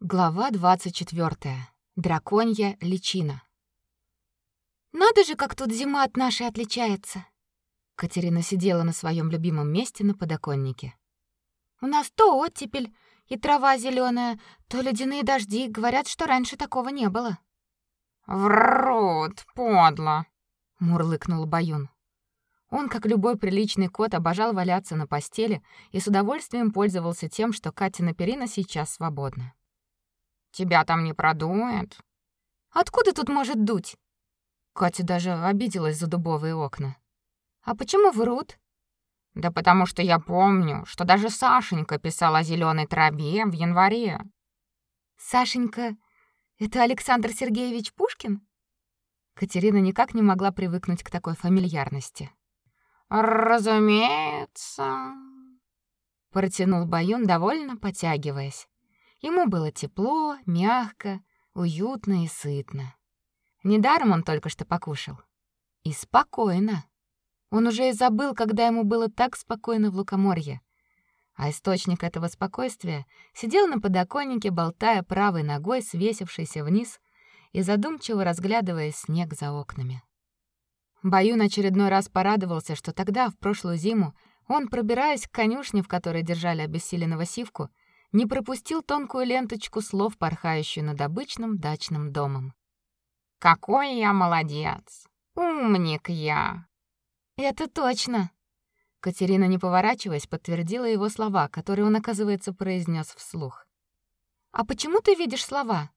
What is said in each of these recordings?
Глава 24. Драконья личина. Надо же, как тут зима от нашей отличается. Катерина сидела на своем любимом месте на подоконнике. У нас то оттепель и трава зеленая, то ледяные дожди, говорят, что раньше такого не было. Врут, подло, мурлыкнул Баюн. Он, как любой приличный кот, обожал валяться на постели и с удовольствием пользовался тем, что Катина перина сейчас свободна. Тебя там не продует? Откуда тут может дуть? Катя даже обиделась за дубовые окна. А почему врут? Да потому что я помню, что даже Сашенька писала о зеленой траве в январе. Сашенька это Александр Сергеевич Пушкин? Катерина никак не могла привыкнуть к такой фамильярности. Разумеется, протянул Баюн, довольно потягиваясь. Ему было тепло, мягко, уютно и сытно. Недаром он только что покушал. И спокойно. Он уже и забыл, когда ему было так спокойно в Лукоморье. А источник этого спокойствия сидел на подоконнике, болтая правой ногой, свесившейся вниз, и задумчиво разглядывая снег за окнами. Баюн очередной раз порадовался, что тогда, в прошлую зиму, он, пробираясь к конюшне, в которой держали обессиленного сивку, не пропустил тонкую ленточку слов, порхающую над обычным дачным домом. «Какой я молодец! Умник я!» «Это точно!» Катерина, не поворачиваясь, подтвердила его слова, которые он, оказывается, произнес вслух. «А почему ты видишь слова?»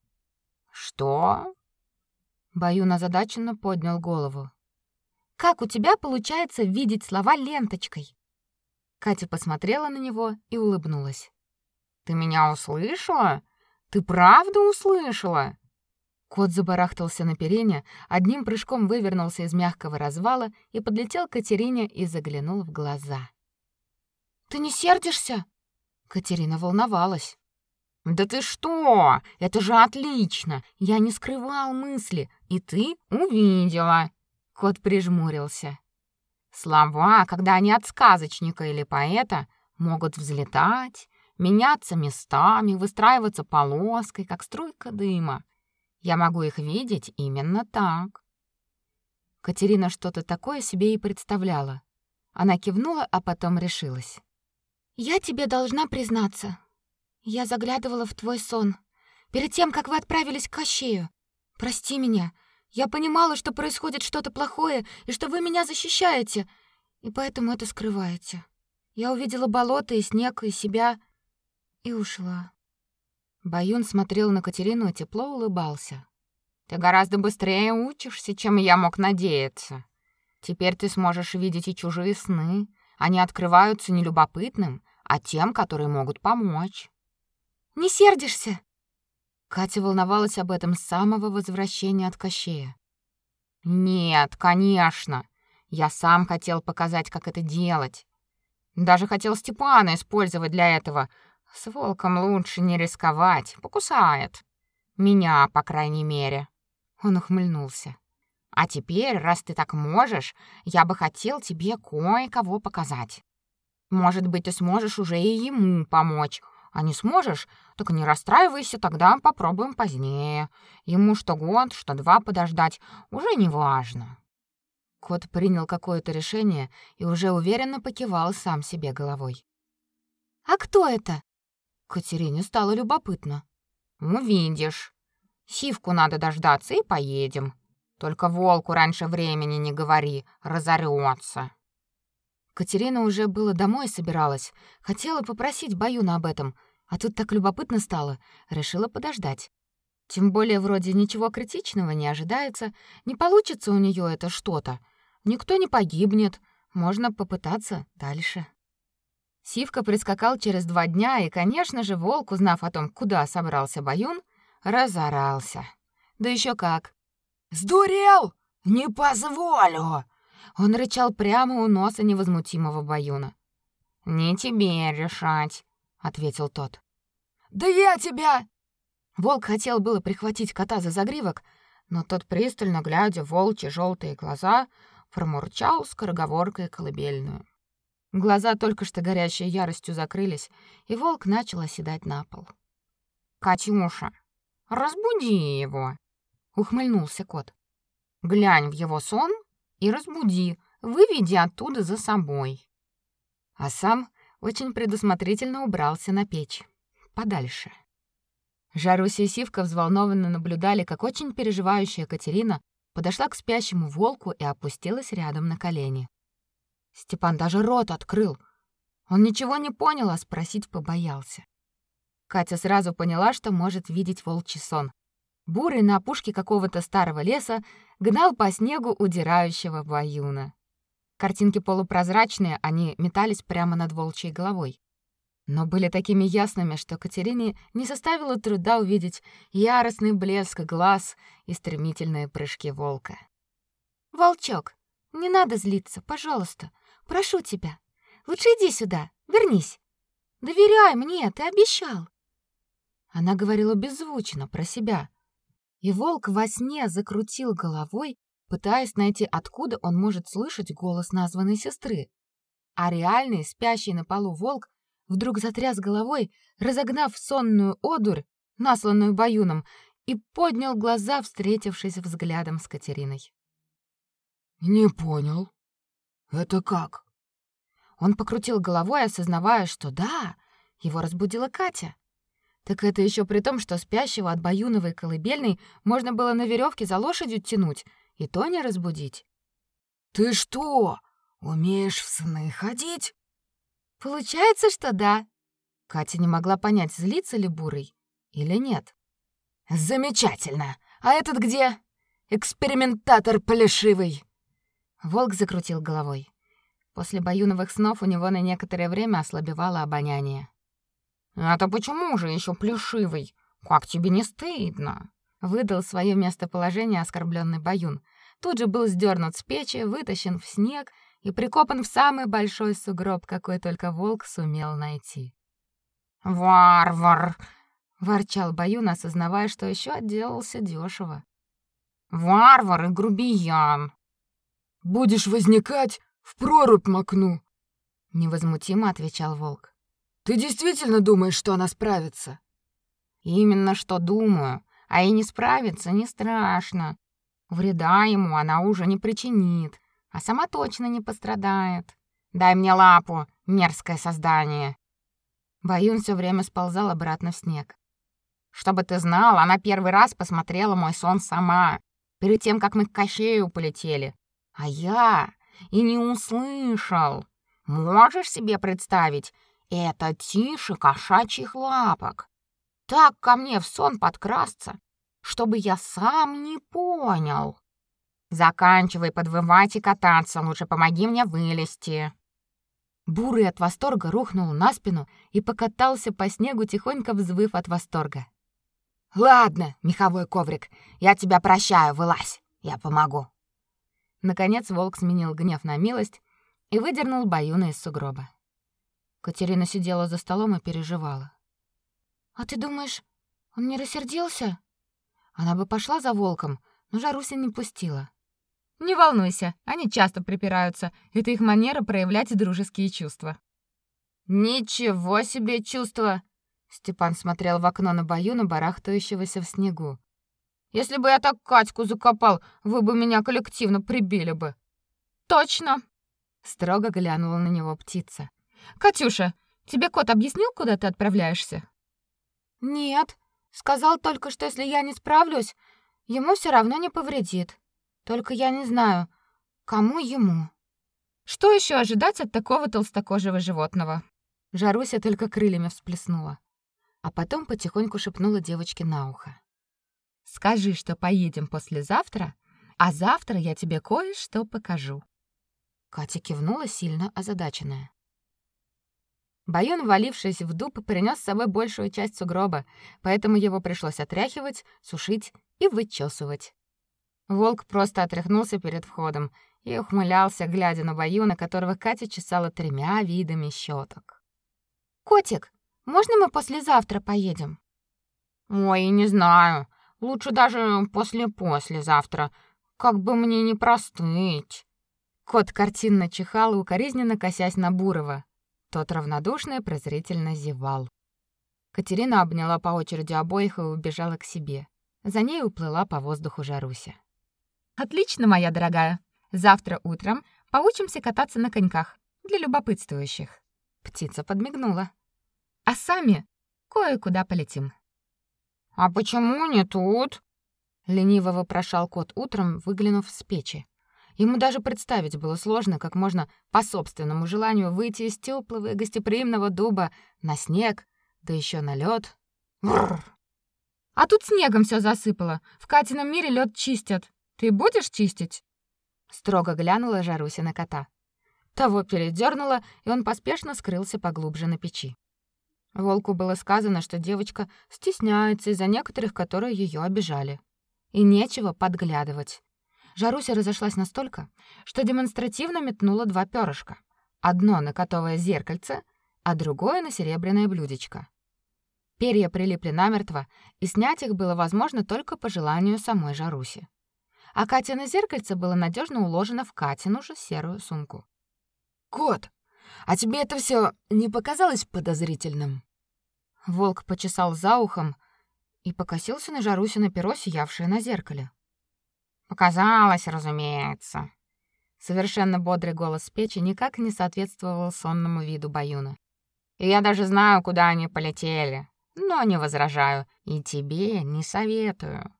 «Что?» Баюн озадаченно поднял голову. «Как у тебя получается видеть слова ленточкой?» Катя посмотрела на него и улыбнулась. Ты меня услышала? Ты правда услышала? Кот забарахтался на перине, одним прыжком вывернулся из мягкого развала и подлетел к Катерине и заглянул в глаза. Ты не сердишься? Катерина волновалась. Да ты что? Это же отлично. Я не скрывал мысли, и ты увидела. Кот прижмурился. Слова, когда они от сказочника или поэта, могут взлетать, меняться местами, выстраиваться полоской, как струйка дыма. Я могу их видеть именно так. Катерина что-то такое себе и представляла. Она кивнула, а потом решилась. Я тебе должна признаться. Я заглядывала в твой сон перед тем, как вы отправились к Кощею. Прости меня. Я понимала, что происходит что-то плохое и что вы меня защищаете, и поэтому это скрываете. Я увидела болото и снег и себя и ушла. Баюн смотрел на Катерину и тепло улыбался. Ты гораздо быстрее учишься, чем я мог надеяться. Теперь ты сможешь видеть и чужие сны. Они открываются не любопытным, а тем, которые могут помочь. Не сердишься? Катя волновалась об этом с самого возвращения от Кощея. Нет, конечно. Я сам хотел показать, как это делать. Даже хотел Степана использовать для этого, с волком лучше не рисковать, покусает. Меня, по крайней мере. Он ухмыльнулся. А теперь, раз ты так можешь, я бы хотел тебе кое-кого показать. Может быть, ты сможешь уже и ему помочь. А не сможешь, так не расстраивайся, тогда попробуем позднее. Ему что год, что два подождать, уже не важно. Кот принял какое-то решение и уже уверенно покивал сам себе головой. А кто это? Катерине стало любопытно. «Увидишь. Сивку надо дождаться и поедем. Только волку раньше времени не говори, разорётся». Катерина уже было домой собиралась, хотела попросить Баюна об этом, а тут так любопытно стало, решила подождать. Тем более вроде ничего критичного не ожидается, не получится у неё это что-то. Никто не погибнет, можно попытаться дальше. Сивка прискакал через два дня, и, конечно же, волк, узнав о том, куда собрался Баюн, разорался. Да еще как. «Сдурел! Не позволю!» Он рычал прямо у носа невозмутимого Баюна. «Не тебе решать», — ответил тот. «Да я тебя!» Волк хотел было прихватить кота за загривок, но тот, пристально глядя в волчьи желтые глаза, промурчал скороговоркой колыбельную. Глаза только что горящей яростью закрылись, и волк начал оседать на пол. Катюша, разбуди его, ухмыльнулся кот. Глянь в его сон и разбуди, выведи оттуда за собой. А сам очень предусмотрительно убрался на печь, подальше. Жаруся и Сивка взволнованно наблюдали, как очень переживающая Катерина подошла к спящему волку и опустилась рядом на колени. Степан даже рот открыл. Он ничего не понял, а спросить побоялся. Катя сразу поняла, что может видеть волчий сон. Бурый на опушке какого-то старого леса гнал по снегу удирающего баюна. Картинки полупрозрачные, они метались прямо над волчьей головой но были такими ясными, что Катерине не составило труда увидеть яростный блеск глаз и стремительные прыжки волка. «Волчок, не надо злиться, пожалуйста. Прошу тебя. Лучше иди сюда, вернись. Доверяй мне, ты обещал». Она говорила беззвучно, про себя. И волк во сне закрутил головой, пытаясь найти, откуда он может слышать голос названной сестры. А реальный, спящий на полу волк вдруг затряс головой, разогнав сонную одурь, насланную баюном, и поднял глаза, встретившись взглядом с Катериной. «Не понял. Это как?» Он покрутил головой, осознавая, что да, его разбудила Катя. Так это еще при том, что спящего от баюновой колыбельной можно было на веревке за лошадью тянуть, и то не разбудить. «Ты что, умеешь в сны ходить?» Получается, что да. Катя не могла понять, злится ли Бурый или нет. Замечательно. А этот где? Экспериментатор плешивый. Волк закрутил головой. После баюновых снов у него на некоторое время ослабевало обоняние. «Это почему же еще плешивый? Как тебе не стыдно?» Выдал свое местоположение оскорбленный баюн. Тут же был сдернут с печи, вытащен в снег и прикопан в самый большой сугроб, какой только волк сумел найти. «Варвар!» — ворчал Баюн, осознавая, что еще отделался дешево. «Варвар и грубиян!» «Будешь возникать, в прорубь макну!» — невозмутимо отвечал волк. «Ты действительно думаешь, что она справится?» «Именно что думаю, а и не справится не страшно. Вреда ему она уже не причинит а сама точно не пострадает. Дай мне лапу, мерзкое создание. Баюн все время сползал обратно в снег. Чтобы ты знал, она первый раз посмотрела мой сон сама, перед тем, как мы к Кощею полетели. А я и не услышал. Можешь себе представить, это тише кошачьих лапок. Так ко мне в сон подкрасться, чтобы я сам не понял. Заканчивай подвывать и кататься, лучше помоги мне вылезти. Бурый от восторга рухнул на спину и покатался по снегу, тихонько взвыв от восторга. Ладно, меховой коврик, я тебя прощаю, вылазь. Я помогу. Наконец волк сменил гнев на милость и выдернул Баюна из сугроба. Катерина сидела за столом и переживала. А ты думаешь, он не рассердился? Она бы пошла за волком, но Жаруся не пустила. Не волнуйся, они часто припираются. Это их манера проявлять дружеские чувства. Ничего себе чувства. Степан смотрел в окно на Баюна, барахтающегося в снегу. Если бы я так Катьку закопал, вы бы меня коллективно прибили бы. Точно, строго глянула на него птица. Катюша, тебе кот объяснил, куда ты отправляешься? Нет, сказал только, что если я не справлюсь, ему все равно не повредит. Только я не знаю, кому ему. Что еще ожидать от такого толстокожего животного? Жаруся только крыльями всплеснула, а потом потихоньку шепнула девочке на ухо. Скажи, что поедем послезавтра, а завтра я тебе кое-что покажу. Катя кивнула, сильно озадаченная. Баюн, валившись в дуб, принес с собой большую часть сугроба, поэтому его пришлось отряхивать, сушить и вычесывать. Волк просто отряхнулся перед входом и ухмылялся, глядя на Баюна, которого Катя чесала тремя видами щеток. «Котик, можно мы послезавтра поедем?» «Ой, не знаю. Лучше даже после-послезавтра. Как бы мне не простыть». Кот картинно чихал и укоризненно косясь на Бурова. Тот равнодушно и презрительно зевал. Катерина обняла по очереди обоих и убежала к себе. За ней уплыла по воздуху Жаруся. Отлично, моя дорогая. Завтра утром поучимся кататься на коньках для любопытствующих. Птица подмигнула. А сами кое-куда полетим. А почему не тут? лениво вопрошал кот утром, выглянув с печи. Ему даже представить было сложно, как можно по собственному желанию выйти из теплого и гостеприимного дуба на снег, да еще на лед. А тут снегом все засыпало. В Катином мире лед чистят. Ты будешь чистить? Строго глянула Жаруся на кота. Того передернуло, и он поспешно скрылся поглубже на печи. Волку было сказано, что девочка стесняется из-за некоторых, которые ее обижали. И нечего подглядывать. Жаруся разошлась настолько, что демонстративно метнула два перышка. Одно на котовое зеркальце, а другое на серебряное блюдечко. Перья прилипли намертво, и снять их было возможно только по желанию самой Жаруси. А Катина зеркальце было надежно уложено в Катину же серую сумку. «Кот, а тебе это все не показалось подозрительным?» Волк почесал за ухом и покосился на Жарусино перо, сиявшее на зеркале. Показалось, разумеется. Совершенно бодрый голос печи никак не соответствовал сонному виду Баюна. И я даже знаю, куда они полетели, но не возражаю и тебе не советую.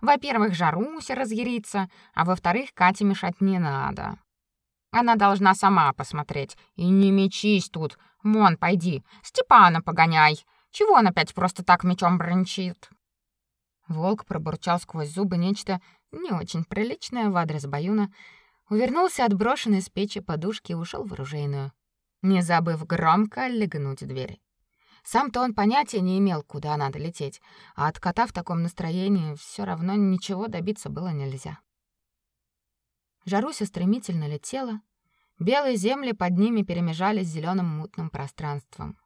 Во-первых, Жаруся разъярится, а во-вторых, Кате мешать не надо. Она должна сама посмотреть. И не мечись тут. Вон, пойди, Степана погоняй. Чего он опять просто так мечом брончит? Волк пробурчал сквозь зубы нечто не очень приличное в адрес Баюна, увернулся от брошенной с печи подушки и ушел в оружейную, не забыв громко легнуть дверь. Сам-то он понятия не имел, куда надо лететь, а от кота в таком настроении все равно ничего добиться было нельзя. Жаруся стремительно летела, белые земли под ними перемежались с зеленым мутным пространством.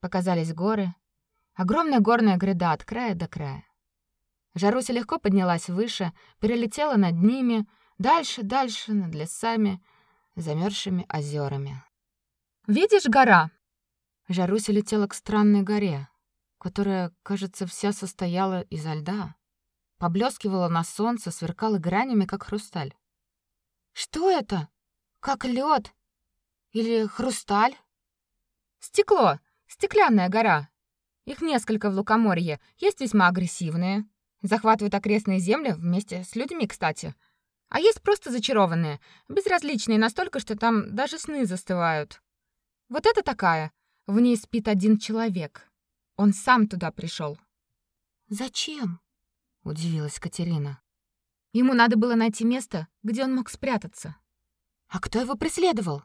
Показались горы, огромная горная гряда от края до края. Жаруся легко поднялась выше, перелетела над ними, дальше, дальше, над лесами, замерзшими озерами. «Видишь гора?» Жаруся летела к странной горе, которая, кажется, вся состояла изо льда. Поблескивала на солнце, сверкала гранями, как хрусталь. «Что это? Как лед? Или хрусталь?» «Стекло! Стеклянная гора. Их несколько в Лукоморье, есть весьма агрессивные, Захватывают окрестные земли вместе с людьми, кстати. А есть просто зачарованные, безразличные настолько, что там даже сны застывают. Вот это такая. В ней спит один человек. Он сам туда пришел. Зачем? удивилась Катерина. Ему надо было найти место, где он мог спрятаться. А кто его преследовал?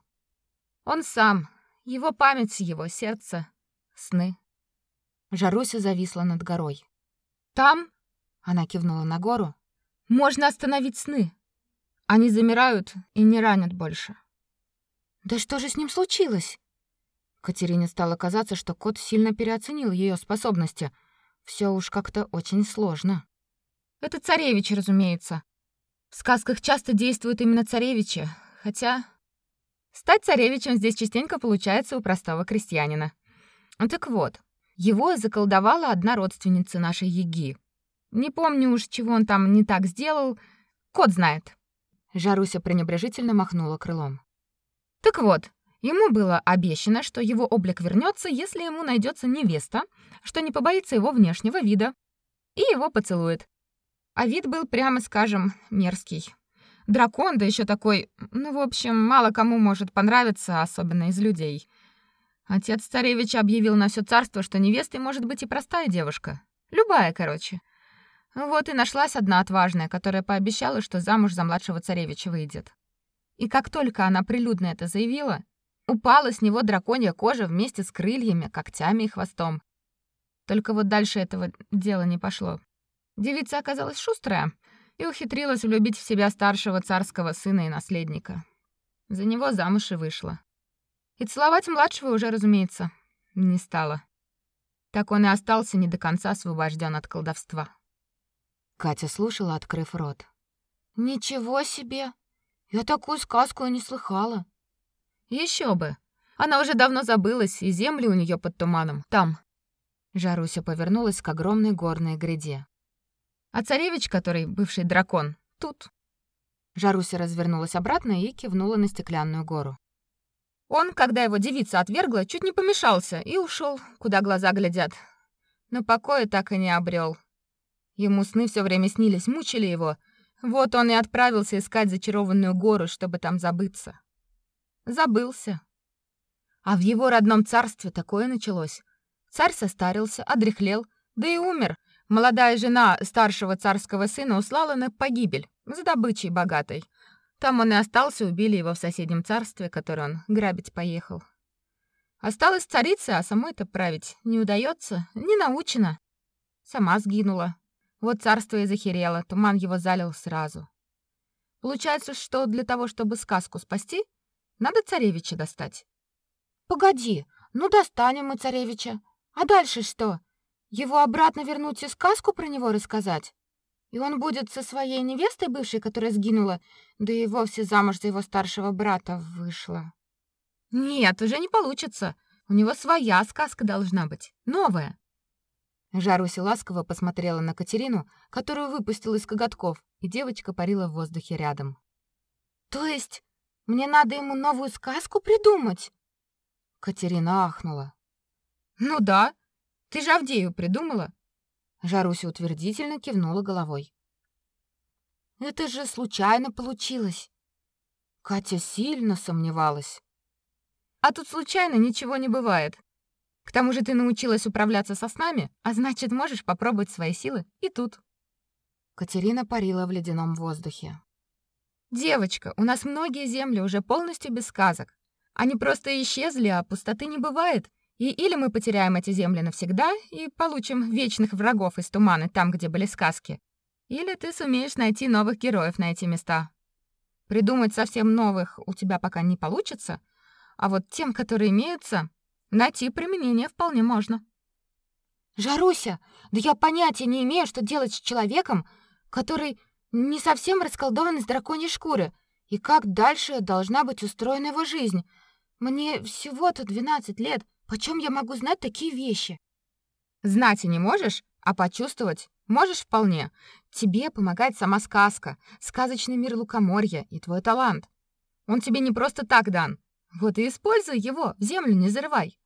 Он сам, его память, его сердце, сны. Жаруся зависла над горой. Там она кивнула на гору. Можно остановить сны. Они замирают и не ранят больше. Да что же с ним случилось? Катерине стало казаться, что кот сильно переоценил ее способности. Все уж как-то очень сложно. Это царевич, разумеется. В сказках часто действуют именно царевичи, хотя стать царевичем здесь частенько получается у простого крестьянина. Так вот, его заколдовала одна родственница нашей Еги. Не помню уж, чего он там не так сделал. Кот знает. Жаруся пренебрежительно махнула крылом. Так вот, ему было обещано, что его облик вернется, если ему найдется невеста, что не побоится его внешнего вида и его поцелует. А вид был, прямо скажем, мерзкий. Дракон, да еще такой, ну, в общем, мало кому может понравиться, особенно из людей. Отец царевича объявил на все царство, что невестой может быть и простая девушка. Любая, короче. Вот и нашлась одна отважная, которая пообещала, что замуж за младшего царевича выйдет. И как только она прилюдно это заявила, упала с него драконья кожа вместе с крыльями, когтями и хвостом. Только вот дальше этого дела не пошло. Девица оказалась шустрая и ухитрилась влюбить в себя старшего царского сына и наследника. За него замуж и вышла. И целовать младшего уже, разумеется, не стала. Так он и остался не до конца освобожден от колдовства. Катя слушала, открыв рот. Ничего себе! Я такую сказку и не слыхала. Еще бы. Она уже давно забылась, и земли у нее под туманом. Там. Жаруся повернулась к огромной горной гряде. А царевич, который бывший дракон, тут. Жаруся развернулась обратно и кивнула на стеклянную гору. Он, когда его девица отвергла, чуть не помешался и ушел, куда глаза глядят. Но покоя так и не обрел. Ему сны все время снились, мучили его. Вот он и отправился искать зачарованную гору, чтобы там забыться. Забылся. А в его родном царстве такое началось. Царь состарился, одряхлел, да и умер. Молодая жена старшего царского сына услала на погибель за добычей богатой. Там он и остался, убили его в соседнем царстве, которое он грабить поехал. Осталась царица, а самой-то править не удается, не научена. Сама сгинула. Вот царство и захерело, туман его залил сразу. Получается, что для того, чтобы сказку спасти, надо царевича достать. Погоди, ну достанем мы царевича. А дальше что? Его обратно вернуть и сказку про него рассказать? И он будет со своей невестой бывшей, которая сгинула, да и вовсе замуж за его старшего брата вышла. Нет, уже не получится. У него своя сказка должна быть, новая. Жаруся ласково посмотрела на Катерину, которую выпустил из коготков, и девочка парила в воздухе рядом. То есть мне надо ему новую сказку придумать? Катерина ахнула. Ну да. Ты же Авдею придумала. Жаруся утвердительно кивнула головой. Это же случайно получилось. Катя сильно сомневалась. А тут случайно ничего не бывает. К тому же ты научилась управляться со снами, а значит, можешь попробовать свои силы и тут. Катерина парила в ледяном воздухе. Девочка, у нас многие земли уже полностью без сказок. Они просто исчезли, а пустоты не бывает. И или мы потеряем эти земли навсегда и получим вечных врагов из тумана там, где были сказки, или ты сумеешь найти новых героев на эти места. Придумать совсем новых у тебя пока не получится, а вот тем, которые имеются, найти применение вполне можно. Жаруся, да я понятия не имею, что делать с человеком, который не совсем расколдован из драконьей шкуры, и как дальше должна быть устроена его жизнь. Мне всего-то 12 лет, Почем я могу знать такие вещи? Знать и не можешь, а почувствовать можешь вполне. Тебе помогает сама сказка, сказочный мир лукоморья и твой талант. Он тебе не просто так дан. Вот и используй его, в землю не зарывай.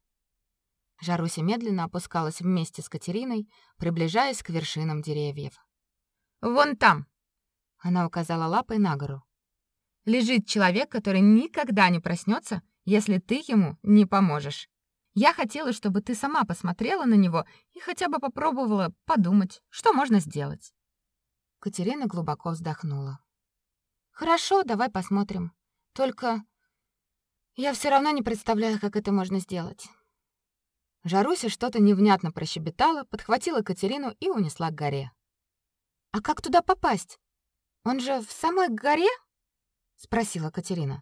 Жаруся медленно опускалась вместе с Катериной, приближаясь к вершинам деревьев. Вон там, она указала лапой на гору. Лежит человек, который никогда не проснется, если ты ему не поможешь. Я хотела, чтобы ты сама посмотрела на него и хотя бы попробовала подумать, что можно сделать. Катерина глубоко вздохнула. Хорошо, давай посмотрим. Только я все равно не представляю, как это можно сделать. Жаруся что-то невнятно прощебетала, подхватила Катерину и унесла к горе. А как туда попасть? Он же в самой горе? спросила Катерина.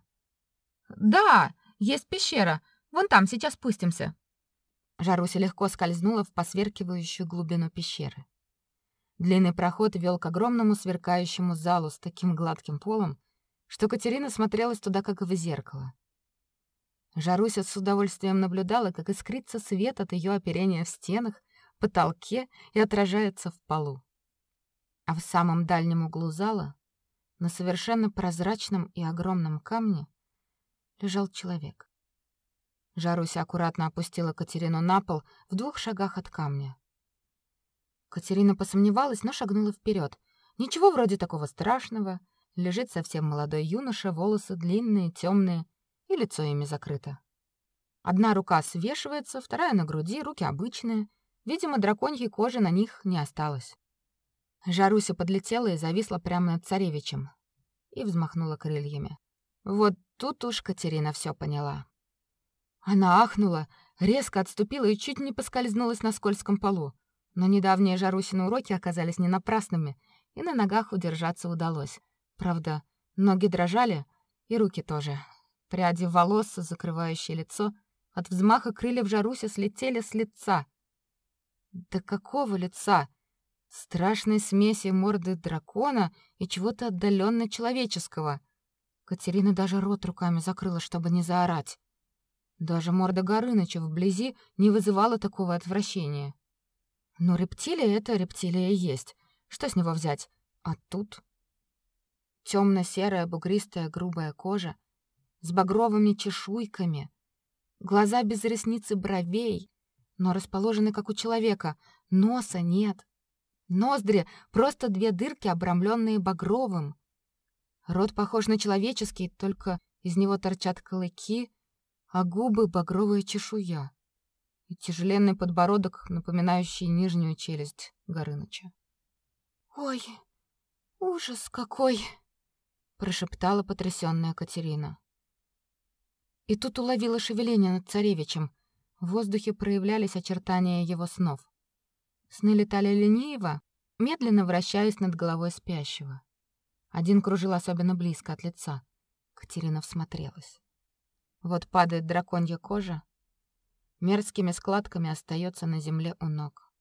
Да, есть пещера. Вон там сейчас спустимся. Жаруся легко скользнула в посверкивающую глубину пещеры. Длинный проход вел к огромному сверкающему залу с таким гладким полом, что Катерина смотрелась туда как в зеркало. Жаруся с удовольствием наблюдала, как искрится свет от ее оперения в стенах, потолке и отражается в полу. А в самом дальнем углу зала, на совершенно прозрачном и огромном камне, лежал человек. Жаруся аккуратно опустила Катерину на пол в двух шагах от камня. Катерина посомневалась, но шагнула вперед. Ничего вроде такого страшного. Лежит совсем молодой юноша, волосы длинные, темные, и лицо ими закрыто. Одна рука свешивается, вторая на груди, руки обычные. Видимо, драконьей кожи на них не осталось. Жаруся подлетела и зависла прямо над царевичем и взмахнула крыльями. Вот тут уж Катерина все поняла. Она ахнула, резко отступила и чуть не поскользнулась на скользком полу. Но недавние Жарусины уроки оказались не напрасными, и на ногах удержаться удалось. Правда, ноги дрожали, и руки тоже. Пряди волос, закрывающие лицо, от взмаха крыльев Жаруси слетели с лица. Да какого лица? Страшной смеси морды дракона и чего-то отдаленно человеческого. Катерина даже рот руками закрыла, чтобы не заорать. Даже морда Горыныча вблизи не вызывала такого отвращения. Но рептилия — это рептилия есть. Что с него взять? А тут... Темно-серая, бугристая, грубая кожа с багровыми чешуйками, глаза без ресниц и бровей, но расположены как у человека, носа нет. Ноздри — просто две дырки, обрамленные багровым. Рот похож на человеческий, только из него торчат клыки, а губы — багровая чешуя и тяжеленный подбородок, напоминающий нижнюю челюсть Горыныча. «Ой, ужас какой!» — прошептала потрясённая Катерина. И тут уловила шевеление над царевичем. В воздухе проявлялись очертания его снов. Сны летали лениво, медленно вращаясь над головой спящего. Один кружил особенно близко от лица. Катерина всмотрелась. Вот падает драконья кожа, мерзкими складками остается на земле у ног.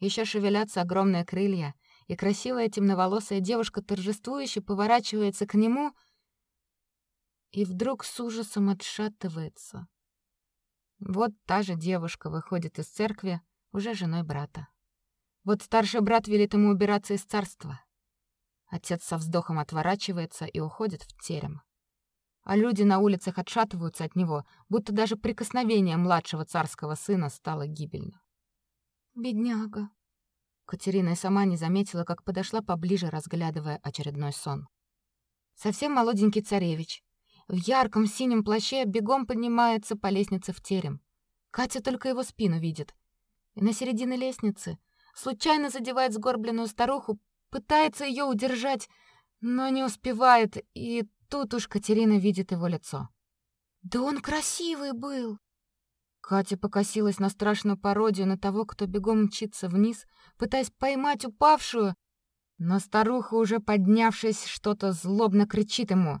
Еще шевелятся огромные крылья, и красивая темноволосая девушка торжествующе поворачивается к нему и вдруг с ужасом отшатывается. Вот та же девушка выходит из церкви, уже женой брата. Вот старший брат велит ему убираться из царства. Отец со вздохом отворачивается и уходит в терем а люди на улицах отшатываются от него, будто даже прикосновение младшего царского сына стало гибельно. Бедняга. Катерина и сама не заметила, как подошла поближе, разглядывая очередной сон. Совсем молоденький царевич в ярком синем плаще бегом поднимается по лестнице в терем. Катя только его спину видит. И на середине лестницы случайно задевает сгорбленную старуху, пытается ее удержать, но не успевает, и Тут уж Катерина видит его лицо. Да он красивый был. Катя покосилась на страшную пародию на того, кто бегом мчится вниз, пытаясь поймать упавшую, но старуха, уже поднявшись, что-то злобно кричит ему.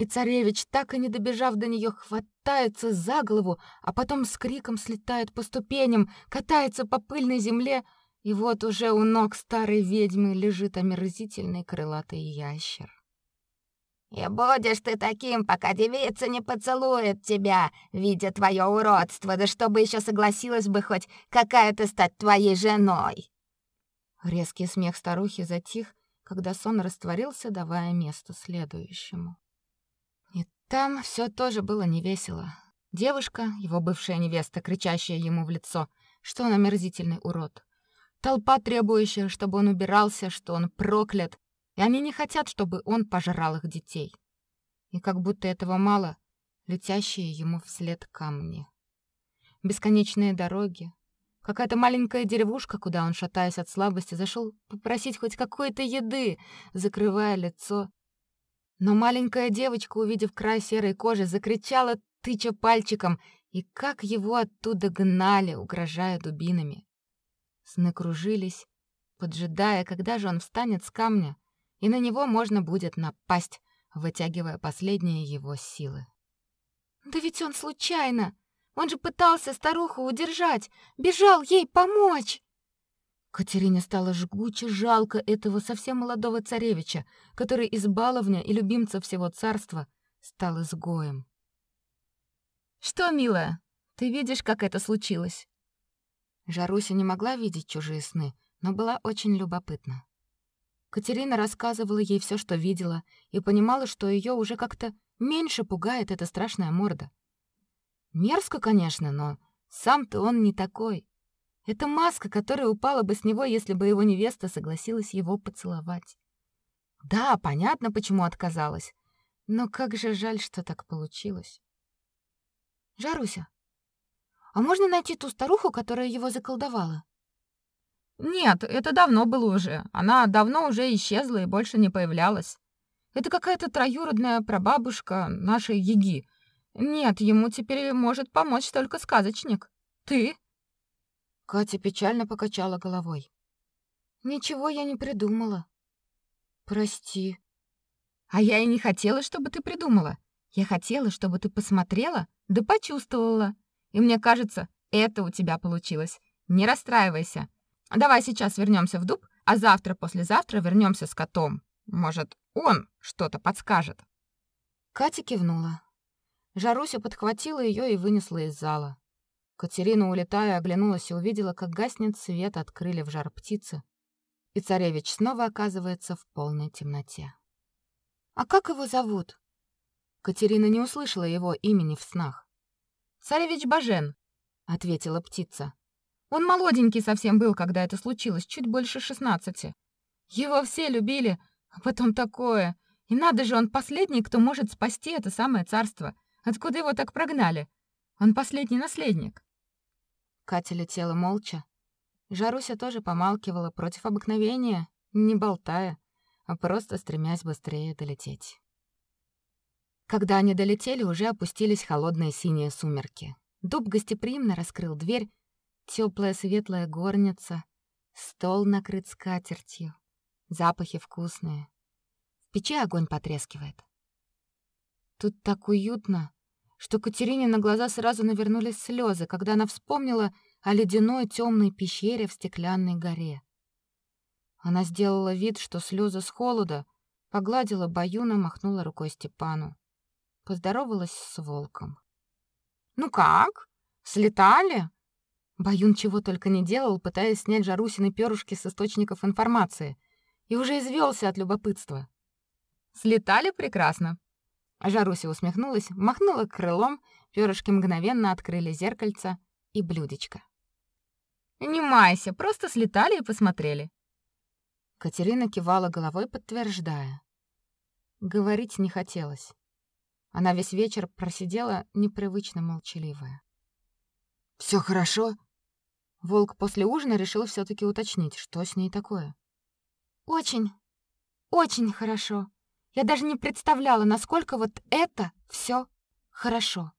И царевич, так и не добежав до нее, хватается за голову, а потом с криком слетает по ступеням, катается по пыльной земле, и вот уже у ног старой ведьмы лежит омерзительный крылатый ящер. И будешь ты таким, пока девица не поцелует тебя, видя твое уродство, да чтобы еще согласилась бы хоть какая-то стать твоей женой. Резкий смех старухи затих, когда сон растворился, давая место следующему. И там все тоже было невесело. Девушка, его бывшая невеста, кричащая ему в лицо, что он омерзительный урод. Толпа, требующая, чтобы он убирался, что он проклят, и они не хотят, чтобы он пожрал их детей. И как будто этого мало, летящие ему вслед камни. Бесконечные дороги, какая-то маленькая деревушка, куда он, шатаясь от слабости, зашел попросить хоть какой-то еды, закрывая лицо. Но маленькая девочка, увидев край серой кожи, закричала, тыча пальчиком, и как его оттуда гнали, угрожая дубинами. Сны кружились, поджидая, когда же он встанет с камня, и на него можно будет напасть, вытягивая последние его силы. Да ведь он случайно. Он же пытался старуху удержать, бежал ей помочь. Катерине стало жгуче жалко этого совсем молодого царевича, который из баловня и любимца всего царства стал изгоем. Что, милая, ты видишь, как это случилось? Жаруся не могла видеть чужие сны, но была очень любопытна. Катерина рассказывала ей все, что видела, и понимала, что ее уже как-то меньше пугает эта страшная морда. Мерзко, конечно, но сам-то он не такой. Это маска, которая упала бы с него, если бы его невеста согласилась его поцеловать. Да, понятно, почему отказалась. Но как же жаль, что так получилось. Жаруся, а можно найти ту старуху, которая его заколдовала? Нет, это давно было уже. Она давно уже исчезла и больше не появлялась. Это какая-то троюродная прабабушка нашей Еги. Нет, ему теперь может помочь только сказочник. Ты? Катя печально покачала головой. Ничего я не придумала. Прости. А я и не хотела, чтобы ты придумала. Я хотела, чтобы ты посмотрела, да почувствовала. И мне кажется, это у тебя получилось. Не расстраивайся. Давай сейчас вернемся в дуб, а завтра, послезавтра вернемся с котом. Может, он что-то подскажет. Катя кивнула. Жаруся подхватила ее и вынесла из зала. Катерина, улетая, оглянулась и увидела, как гаснет свет, открыли в жар птицы, и царевич снова оказывается в полной темноте. А как его зовут? Катерина не услышала его имени в снах. Царевич Бажен, ответила птица. Он молоденький совсем был, когда это случилось, чуть больше шестнадцати. Его все любили, а потом такое. И надо же, он последний, кто может спасти это самое царство. Откуда его так прогнали? Он последний наследник. Катя летела молча. Жаруся тоже помалкивала против обыкновения, не болтая, а просто стремясь быстрее долететь. Когда они долетели, уже опустились холодные синие сумерки. Дуб гостеприимно раскрыл дверь, теплая светлая горница, стол накрыт скатертью, запахи вкусные. В печи огонь потрескивает. Тут так уютно, что Катерине на глаза сразу навернулись слезы, когда она вспомнила о ледяной темной пещере в стеклянной горе. Она сделала вид, что слезы с холода, погладила Баюна, махнула рукой Степану. Поздоровалась с волком. «Ну как? Слетали?» Баюн чего только не делал, пытаясь снять Жарусины перышки с источников информации, и уже извелся от любопытства. «Слетали прекрасно», Жаруся усмехнулась, махнула крылом, перышки мгновенно открыли зеркальце и блюдечко. «Не майся, просто слетали и посмотрели». Катерина кивала головой, подтверждая. Говорить не хотелось. Она весь вечер просидела непривычно молчаливая. Все хорошо?» Волк после ужина решил все таки уточнить, что с ней такое. «Очень, очень хорошо», я даже не представляла, насколько вот это все хорошо.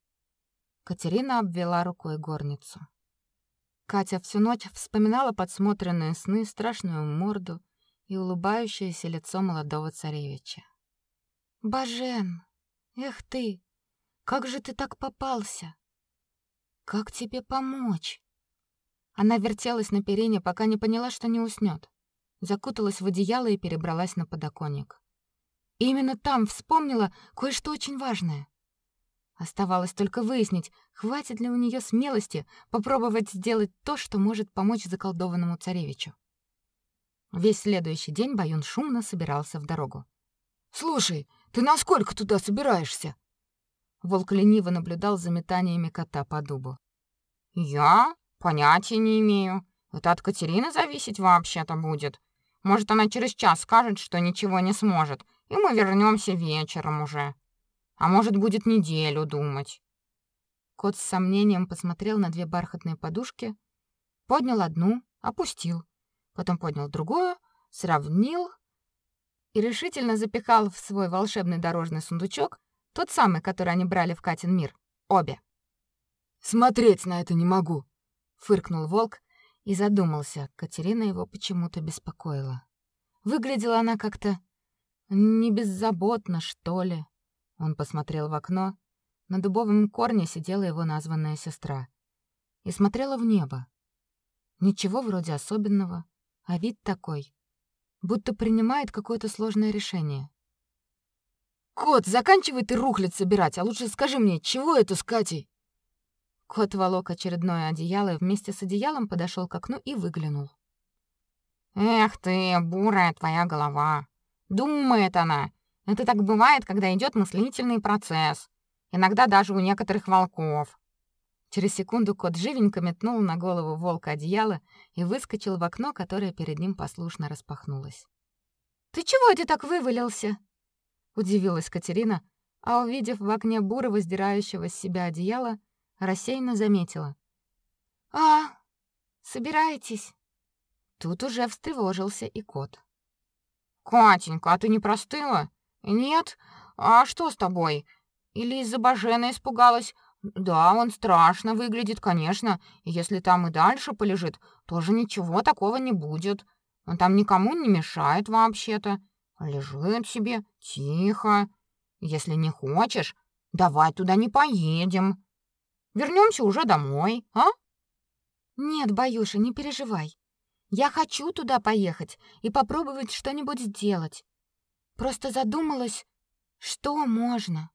Катерина обвела рукой горницу. Катя всю ночь вспоминала подсмотренные сны, страшную морду и улыбающееся лицо молодого царевича. Бажен, эх ты, как же ты так попался? Как тебе помочь? Она вертелась на перине, пока не поняла, что не уснёт. Закуталась в одеяло и перебралась на подоконник. И именно там вспомнила кое-что очень важное. Оставалось только выяснить, хватит ли у нее смелости попробовать сделать то, что может помочь заколдованному царевичу. Весь следующий день Баюн шумно собирался в дорогу. «Слушай, ты насколько туда собираешься?» Волк лениво наблюдал за метаниями кота по дубу. «Я? Понятия не имею. Это от Катерины зависеть вообще-то будет. Может, она через час скажет, что ничего не сможет, и мы вернемся вечером уже. А может, будет неделю думать. Кот с сомнением посмотрел на две бархатные подушки, поднял одну, опустил, потом поднял другую, сравнил и решительно запихал в свой волшебный дорожный сундучок, тот самый, который они брали в Катин мир, обе. Смотреть на это не могу, фыркнул волк и задумался. Катерина его почему-то беспокоила. Выглядела она как-то не беззаботно, что ли. Он посмотрел в окно. На дубовом корне сидела его названная сестра и смотрела в небо. Ничего вроде особенного, а вид такой, будто принимает какое-то сложное решение. Кот, заканчивай ты рухлядь собирать, а лучше скажи мне, чего это с Катей? Кот волок очередное одеяло и вместе с одеялом подошел к окну и выглянул. Эх ты, бурая твоя голова. Думает она. Это так бывает, когда идет мыслительный процесс. Иногда даже у некоторых волков. Через секунду кот живенько метнул на голову волка одеяло и выскочил в окно, которое перед ним послушно распахнулось. «Ты чего это так вывалился?» — удивилась Катерина, а, увидев в окне бурого, сдирающего с себя одеяло, рассеянно заметила. «А, собираетесь?» Тут уже встревожился и кот. Катенька, а ты не простыла? Нет? А что с тобой? Или из-за Бажена испугалась? Да, он страшно выглядит, конечно. Если там и дальше полежит, тоже ничего такого не будет. Он там никому не мешает вообще-то. Лежит себе тихо. Если не хочешь, давай туда не поедем. Вернемся уже домой, а? Нет, Баюша, не переживай. Я хочу туда поехать и попробовать что-нибудь сделать. Просто задумалась, что можно.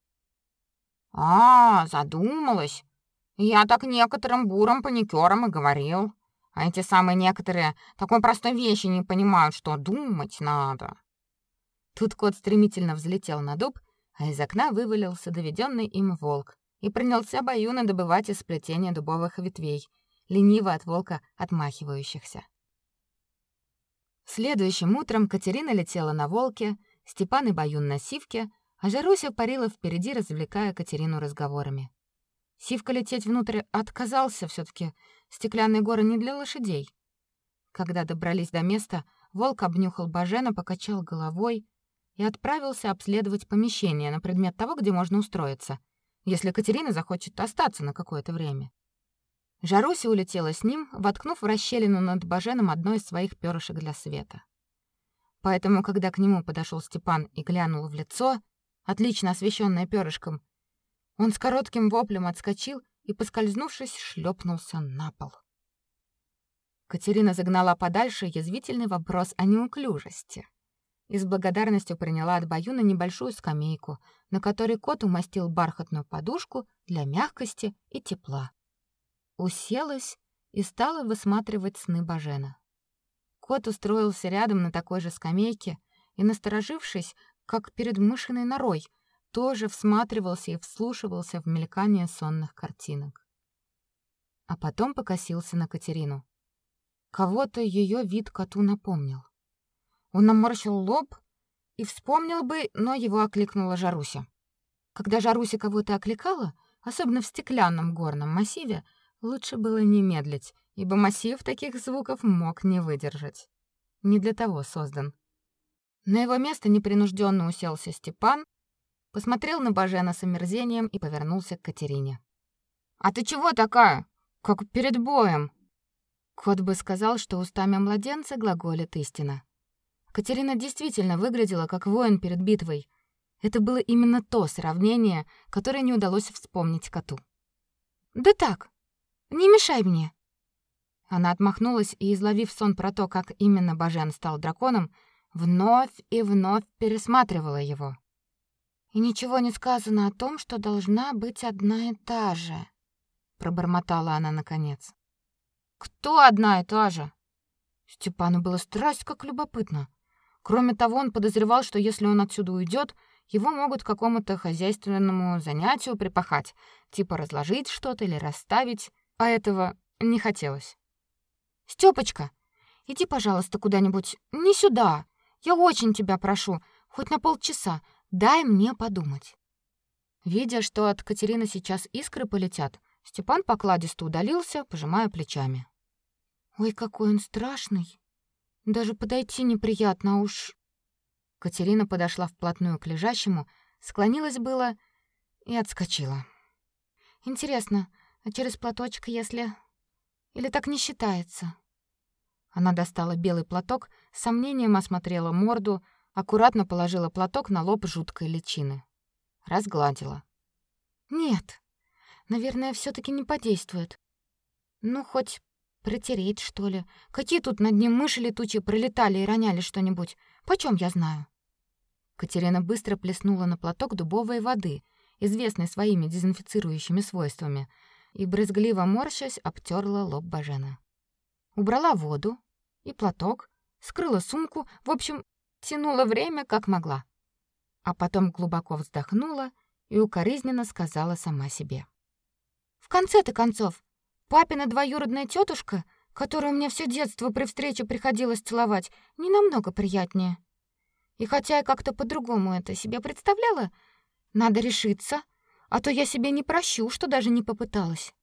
А, задумалась. Я так некоторым бурым паникёрам и говорил. А эти самые некоторые такой простой вещи не понимают, что думать надо. Тут кот стремительно взлетел на дуб, а из окна вывалился доведенный им волк и принялся баюна добывать из сплетения дубовых ветвей, лениво от волка отмахивающихся. Следующим утром Катерина летела на волке, Степан и Баюн на сивке, а Жаруся парила впереди, развлекая Катерину разговорами. Сивка лететь внутрь отказался все таки стеклянные горы не для лошадей. Когда добрались до места, волк обнюхал Бажена, покачал головой и отправился обследовать помещение на предмет того, где можно устроиться, если Катерина захочет остаться на какое-то время. Жаруся улетела с ним, воткнув в расщелину над Баженом одно из своих перышек для света. Поэтому, когда к нему подошел Степан и глянул в лицо, отлично освещенное перышком, он с коротким воплем отскочил и, поскользнувшись, шлепнулся на пол. Катерина загнала подальше язвительный вопрос о неуклюжести и с благодарностью приняла от Баюна небольшую скамейку, на которой кот умастил бархатную подушку для мягкости и тепла. Уселась и стала высматривать сны Бажена. Кот устроился рядом на такой же скамейке и, насторожившись, как перед мышиной норой, тоже всматривался и вслушивался в мелькание сонных картинок. А потом покосился на Катерину. Кого-то ее вид коту напомнил. Он наморщил лоб и вспомнил бы, но его окликнула Жаруся. Когда Жаруся кого-то окликала, особенно в стеклянном горном массиве, лучше было не медлить, ибо массив таких звуков мог не выдержать. Не для того создан. На его место непринужденно уселся Степан, посмотрел на Бажена с омерзением и повернулся к Катерине. «А ты чего такая? Как перед боем?» Кот бы сказал, что устами младенца глаголит истина. Катерина действительно выглядела как воин перед битвой. Это было именно то сравнение, которое не удалось вспомнить коту. «Да так, не мешай мне!» Она отмахнулась и, изловив сон про то, как именно Бажен стал драконом, вновь и вновь пересматривала его. И ничего не сказано о том, что должна быть одна и та же, пробормотала она наконец. Кто одна и та же? Степану было страсть как любопытно. Кроме того, он подозревал, что если он отсюда уйдет, его могут к какому-то хозяйственному занятию припахать, типа разложить что-то или расставить, а этого не хотелось. Стёпочка, иди, пожалуйста, куда-нибудь, не сюда. Я очень тебя прошу, хоть на полчаса. Дай мне подумать. Видя, что от Катерины сейчас искры полетят, Степан покладисто удалился, пожимая плечами. Ой, какой он страшный. Даже подойти неприятно, а уж Катерина подошла вплотную к лежащему, склонилась было и отскочила. Интересно, а через платочек, если или так не считается? Она достала белый платок, с сомнением осмотрела морду, аккуратно положила платок на лоб жуткой личины. Разгладила. Нет. Наверное, все таки не подействует. Ну хоть протереть, что ли. Какие тут над ним мыши летучие пролетали и роняли что-нибудь? Почем я знаю? Катерина быстро плеснула на платок дубовой воды, известной своими дезинфицирующими свойствами, и брезгливо морщась обтерла лоб Бажена. Убрала воду и платок, скрыла сумку, в общем, тянула время как могла. А потом глубоко вздохнула и укоризненно сказала сама себе: "В конце-то концов, папина двоюродная тетушка, которую мне все детство при встрече приходилось целовать, не намного приятнее. И хотя я как-то по-другому это себе представляла, надо решиться, а то я себе не прощу, что даже не попыталась".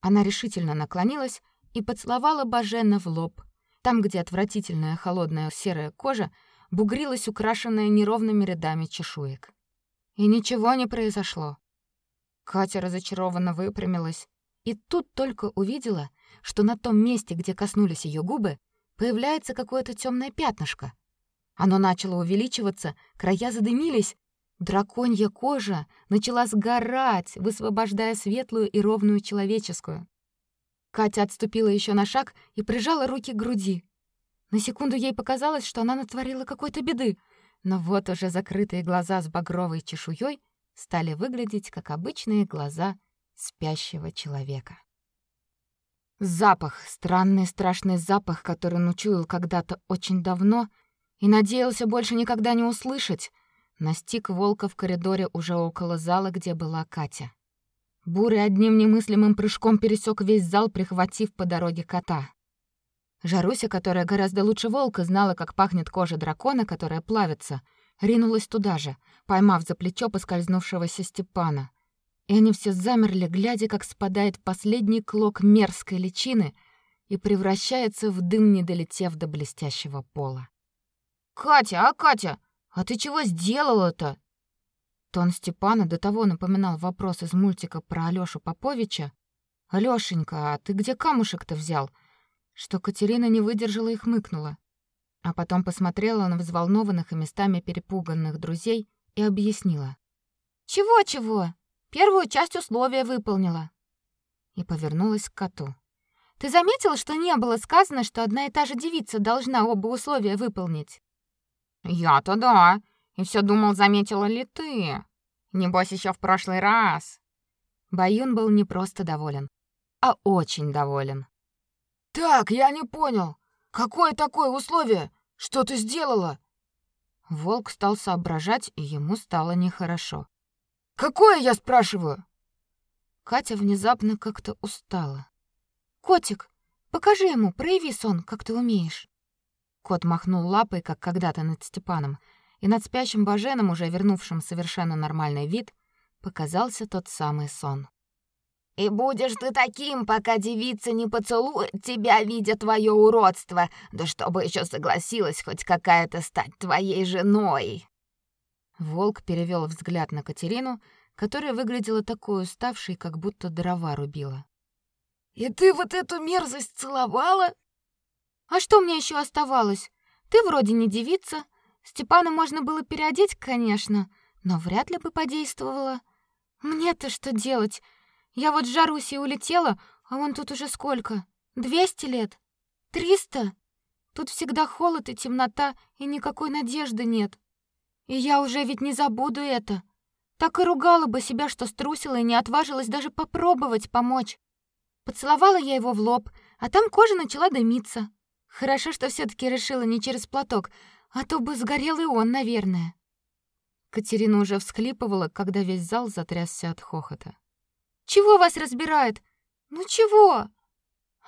Она решительно наклонилась и поцеловала Бажена в лоб, там, где отвратительная холодная серая кожа бугрилась, украшенная неровными рядами чешуек. И ничего не произошло. Катя разочарованно выпрямилась и тут только увидела, что на том месте, где коснулись ее губы, появляется какое-то темное пятнышко. Оно начало увеличиваться, края задымились, драконья кожа начала сгорать, высвобождая светлую и ровную человеческую. Катя отступила еще на шаг и прижала руки к груди. На секунду ей показалось, что она натворила какой-то беды, но вот уже закрытые глаза с багровой чешуей стали выглядеть как обычные глаза спящего человека. Запах, странный страшный запах, который он учуял когда-то очень давно и надеялся больше никогда не услышать, настиг волка в коридоре уже около зала, где была Катя. Бурый одним немыслимым прыжком пересек весь зал, прихватив по дороге кота. Жаруся, которая гораздо лучше волка знала, как пахнет кожа дракона, которая плавится, ринулась туда же, поймав за плечо поскользнувшегося Степана и они все замерли, глядя, как спадает последний клок мерзкой личины и превращается в дым, не долетев до блестящего пола. «Катя, а Катя, а ты чего сделала-то?» Тон Степана до того напоминал вопрос из мультика про Алёшу Поповича. «Алёшенька, а ты где камушек-то взял?» Что Катерина не выдержала и хмыкнула. А потом посмотрела на взволнованных и местами перепуганных друзей и объяснила. «Чего-чего? Первую часть условия выполнила. И повернулась к коту. Ты заметил, что не было сказано, что одна и та же девица должна оба условия выполнить? Я-то да. И все думал, заметила ли ты. Небось, еще в прошлый раз. Баюн был не просто доволен, а очень доволен. Так, я не понял. Какое такое условие? Что ты сделала? Волк стал соображать, и ему стало нехорошо. Какое, я спрашиваю? Катя внезапно как-то устала. Котик, покажи ему, прояви сон, как ты умеешь. Кот махнул лапой, как когда-то над Степаном, и над спящим Баженом, уже вернувшим совершенно нормальный вид, показался тот самый сон. И будешь ты таким, пока девица не поцелует тебя, видя твое уродство, да чтобы еще согласилась хоть какая-то стать твоей женой. Волк перевел взгляд на Катерину, которая выглядела такой уставшей, как будто дрова рубила. «И ты вот эту мерзость целовала?» «А что мне еще оставалось? Ты вроде не девица. Степана можно было переодеть, конечно, но вряд ли бы подействовало. Мне-то что делать? Я вот с Жарусей улетела, а он тут уже сколько? Двести лет? Триста? Тут всегда холод и темнота, и никакой надежды нет. И я уже ведь не забуду это. Так и ругала бы себя, что струсила и не отважилась даже попробовать помочь. Поцеловала я его в лоб, а там кожа начала дымиться. Хорошо, что все таки решила не через платок, а то бы сгорел и он, наверное. Катерина уже всхлипывала, когда весь зал затрясся от хохота. Чего вас разбирает? Ну чего?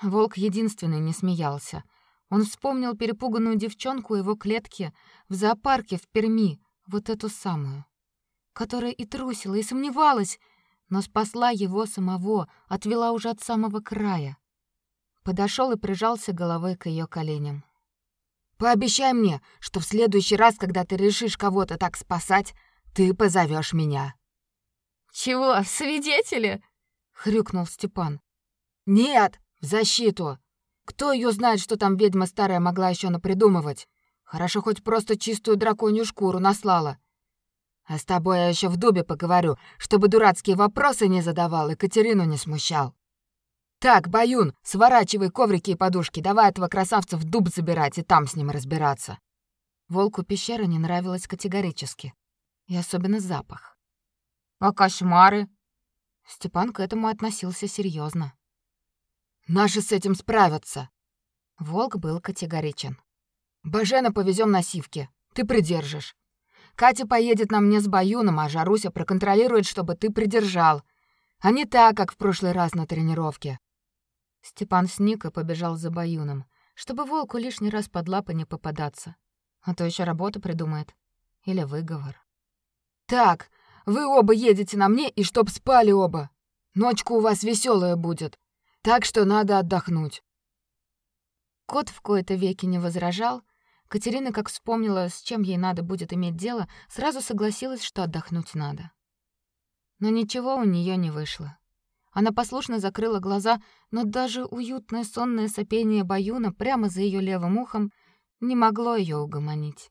Волк единственный не смеялся. Он вспомнил перепуганную девчонку его клетки в зоопарке в Перми, вот эту самую, которая и трусила, и сомневалась, но спасла его самого, отвела уже от самого края. Подошел и прижался головой к ее коленям. Пообещай мне, что в следующий раз, когда ты решишь кого-то так спасать, ты позовешь меня. Чего, свидетели? хрюкнул Степан. Нет, в защиту. Кто ее знает, что там ведьма старая могла еще напридумывать? Хорошо хоть просто чистую драконью шкуру наслала. А с тобой я еще в дубе поговорю, чтобы дурацкие вопросы не задавал и Катерину не смущал. Так, Баюн, сворачивай коврики и подушки, давай этого красавца в дуб забирать и там с ним разбираться. Волку пещера не нравилась категорически, и особенно запах. А кошмары? Степан к этому относился серьезно. Наши с этим справятся. Волк был категоричен. Бажена повезем на сивке. Ты придержишь. Катя поедет на мне с Баюном, а Жаруся проконтролирует, чтобы ты придержал. А не так, как в прошлый раз на тренировке. Степан сник и побежал за Баюном, чтобы волку лишний раз под лапы не попадаться. А то еще работу придумает. Или выговор. Так, вы оба едете на мне, и чтоб спали оба. Ночка у вас веселая будет. Так что надо отдохнуть. Кот в кои-то веки не возражал, Катерина, как вспомнила, с чем ей надо будет иметь дело, сразу согласилась, что отдохнуть надо. Но ничего у нее не вышло. Она послушно закрыла глаза, но даже уютное сонное сопение Баюна прямо за ее левым ухом не могло ее угомонить.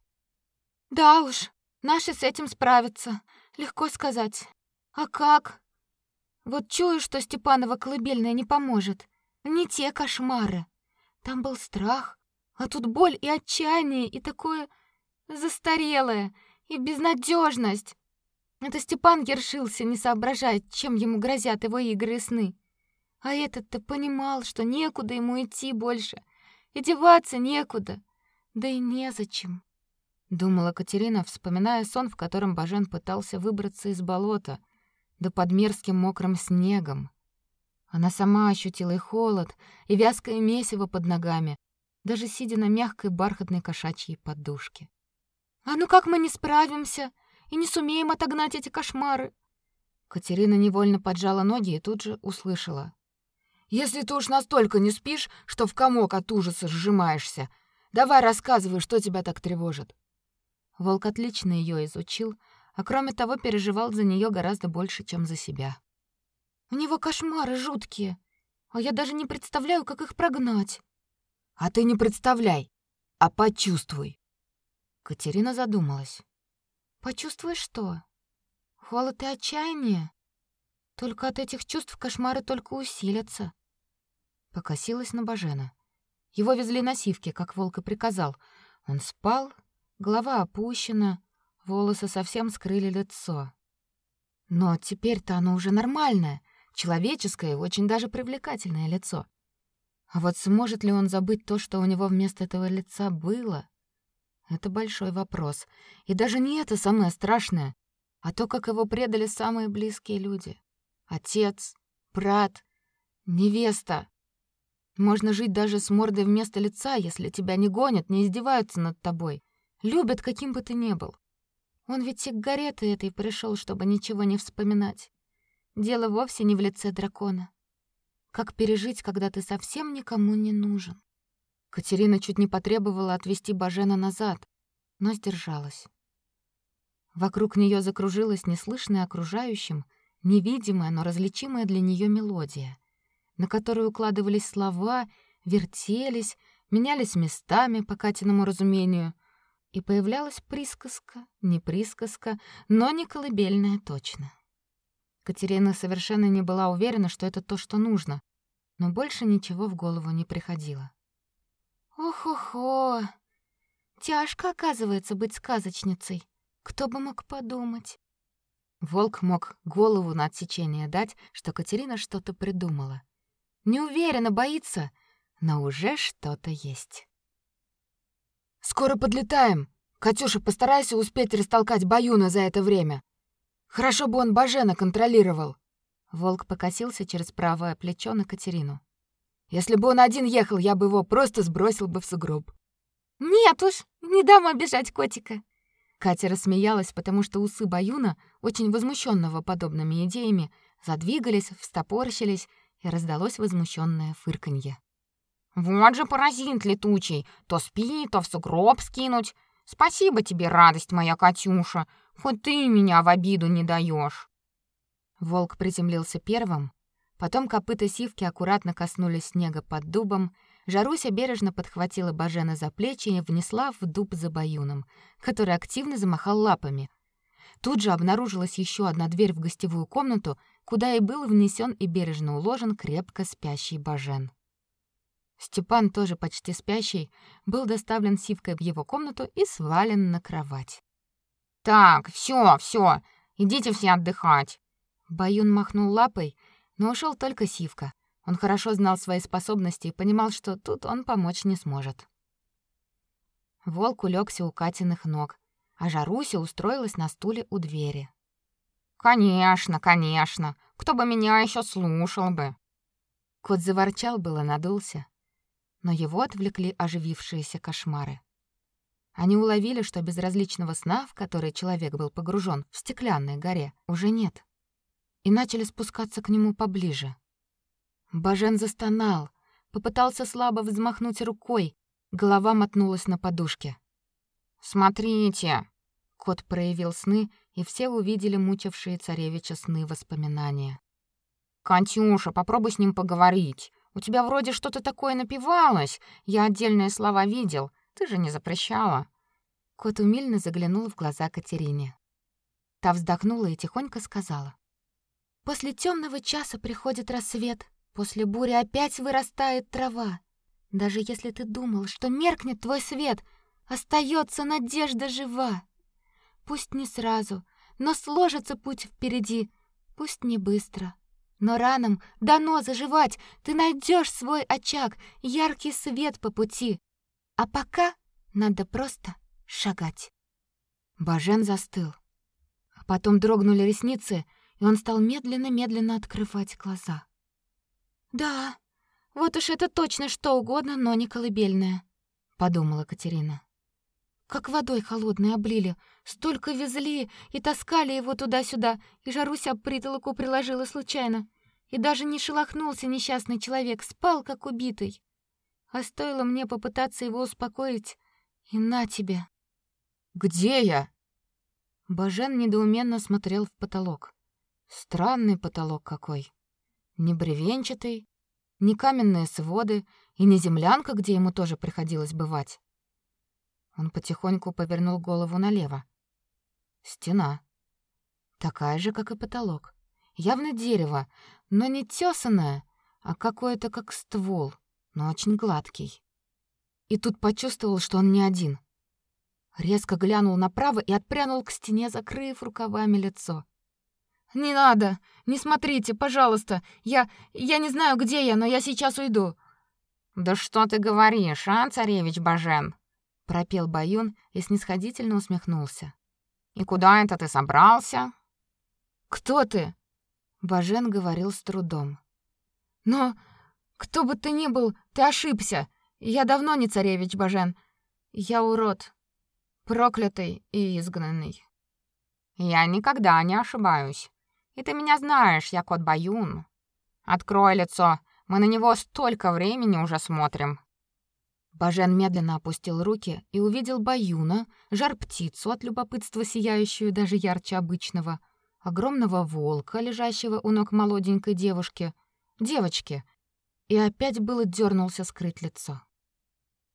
Да уж, наши с этим справятся, легко сказать. А как? Вот чую, что Степанова колыбельная не поможет. Не те кошмары. Там был страх, а тут боль и отчаяние, и такое застарелое, и безнадежность. Это Степан ершился, не соображая, чем ему грозят его игры и сны. А этот-то понимал, что некуда ему идти больше, и деваться некуда, да и незачем. Думала Катерина, вспоминая сон, в котором Бажен пытался выбраться из болота, да под мерзким мокрым снегом. Она сама ощутила и холод, и вязкое месиво под ногами, даже сидя на мягкой бархатной кошачьей подушке. «А ну как мы не справимся и не сумеем отогнать эти кошмары?» Катерина невольно поджала ноги и тут же услышала. «Если ты уж настолько не спишь, что в комок от ужаса сжимаешься, давай рассказывай, что тебя так тревожит». Волк отлично ее изучил, а кроме того переживал за нее гораздо больше, чем за себя. У него кошмары жуткие, а я даже не представляю, как их прогнать. А ты не представляй, а почувствуй. Катерина задумалась. Почувствуй что? Холод и отчаяние? Только от этих чувств кошмары только усилятся. Покосилась на Бажена. Его везли на сивке, как волк и приказал. Он спал, голова опущена, волосы совсем скрыли лицо. Но теперь-то оно уже нормальное, человеческое и очень даже привлекательное лицо. А вот сможет ли он забыть то, что у него вместо этого лица было? Это большой вопрос. И даже не это самое страшное, а то, как его предали самые близкие люди. Отец, брат, невеста. Можно жить даже с мордой вместо лица, если тебя не гонят, не издеваются над тобой. Любят, каким бы ты ни был. Он ведь сигареты этой пришел, чтобы ничего не вспоминать. Дело вовсе не в лице дракона. Как пережить, когда ты совсем никому не нужен? Катерина чуть не потребовала отвести Бажена назад, но сдержалась. Вокруг нее закружилась неслышная окружающим, невидимая, но различимая для нее мелодия, на которую укладывались слова, вертелись, менялись местами по Катиному разумению — и появлялась присказка, не присказка, но не колыбельная точно. Катерина совершенно не была уверена, что это то, что нужно, но больше ничего в голову не приходило. Ох-охо. Тяжко, оказывается, быть сказочницей. Кто бы мог подумать? Волк мог голову на отсечение дать, что Катерина что-то придумала. Не уверена, боится, но уже что-то есть. Скоро подлетаем. Катюша, постарайся успеть растолкать Баюна за это время. Хорошо бы он Бажена контролировал. Волк покосился через правое плечо на Катерину. Если бы он один ехал, я бы его просто сбросил бы в сугроб. Нет уж, не дам обижать котика. Катя рассмеялась, потому что усы Баюна, очень возмущенного подобными идеями, задвигались, встопорщились, и раздалось возмущенное фырканье. Вот же паразит летучий, то спит, то в сугроб скинуть. Спасибо тебе, радость моя Катюша, хоть ты меня в обиду не даешь. Волк приземлился первым, потом копыта сивки аккуратно коснулись снега под дубом, Жаруся бережно подхватила Бажена за плечи и внесла в дуб за баюном, который активно замахал лапами. Тут же обнаружилась еще одна дверь в гостевую комнату, куда и был внесен и бережно уложен крепко спящий Бажен. Степан, тоже почти спящий, был доставлен сивкой в его комнату и свален на кровать. Так, все, все, идите все отдыхать. Баюн махнул лапой, но ушел только сивка. Он хорошо знал свои способности и понимал, что тут он помочь не сможет. Волк улегся у Катиных ног, а Жаруся устроилась на стуле у двери. Конечно, конечно. Кто бы меня еще слушал бы. Кот заворчал было, надулся, но его отвлекли оживившиеся кошмары. Они уловили, что безразличного сна, в который человек был погружен в стеклянной горе, уже нет, и начали спускаться к нему поближе. Бажен застонал, попытался слабо взмахнуть рукой, голова мотнулась на подушке. «Смотрите!» Кот проявил сны, и все увидели мучившие царевича сны воспоминания. «Катюша, попробуй с ним поговорить. У тебя вроде что-то такое напевалось. Я отдельные слова видел. Ты же не запрещала. Кот умильно заглянул в глаза Катерине. Та вздохнула и тихонько сказала: После темного часа приходит рассвет, после бури опять вырастает трава. Даже если ты думал, что меркнет твой свет, остается надежда жива. Пусть не сразу, но сложится путь впереди, пусть не быстро. Но ранам дано заживать, ты найдешь свой очаг, яркий свет по пути. А пока надо просто шагать. Бажен застыл. Потом дрогнули ресницы, и он стал медленно-медленно открывать глаза. Да, вот уж это точно что угодно, но не колыбельное, подумала Катерина. Как водой холодной облили, столько везли и таскали его туда-сюда, и Жаруся притолоку приложила случайно. И даже не шелохнулся несчастный человек, спал как убитый. А стоило мне попытаться его успокоить, и на тебе. Где я? Бажен недоуменно смотрел в потолок. Странный потолок какой. Не бревенчатый, не каменные своды и не землянка, где ему тоже приходилось бывать. Он потихоньку повернул голову налево. Стена. Такая же, как и потолок. Явно дерево, но не тесаное, а какое-то как ствол, но очень гладкий. И тут почувствовал, что он не один. Резко глянул направо и отпрянул к стене, закрыв рукавами лицо. «Не надо! Не смотрите, пожалуйста! Я... я не знаю, где я, но я сейчас уйду!» «Да что ты говоришь, а, царевич Бажен?» Пропел Баюн и снисходительно усмехнулся. «И куда это ты собрался?» «Кто ты?» Бажен говорил с трудом. «Но кто бы ты ни был, ты ошибся. Я давно не царевич Бажен. Я урод, проклятый и изгнанный». «Я никогда не ошибаюсь. И ты меня знаешь, я кот Баюн. Открой лицо, мы на него столько времени уже смотрим». Бажен медленно опустил руки и увидел Баюна, жар-птицу от любопытства сияющую даже ярче обычного, огромного волка, лежащего у ног молоденькой девушки, девочки, и опять было дернулся скрыть лицо.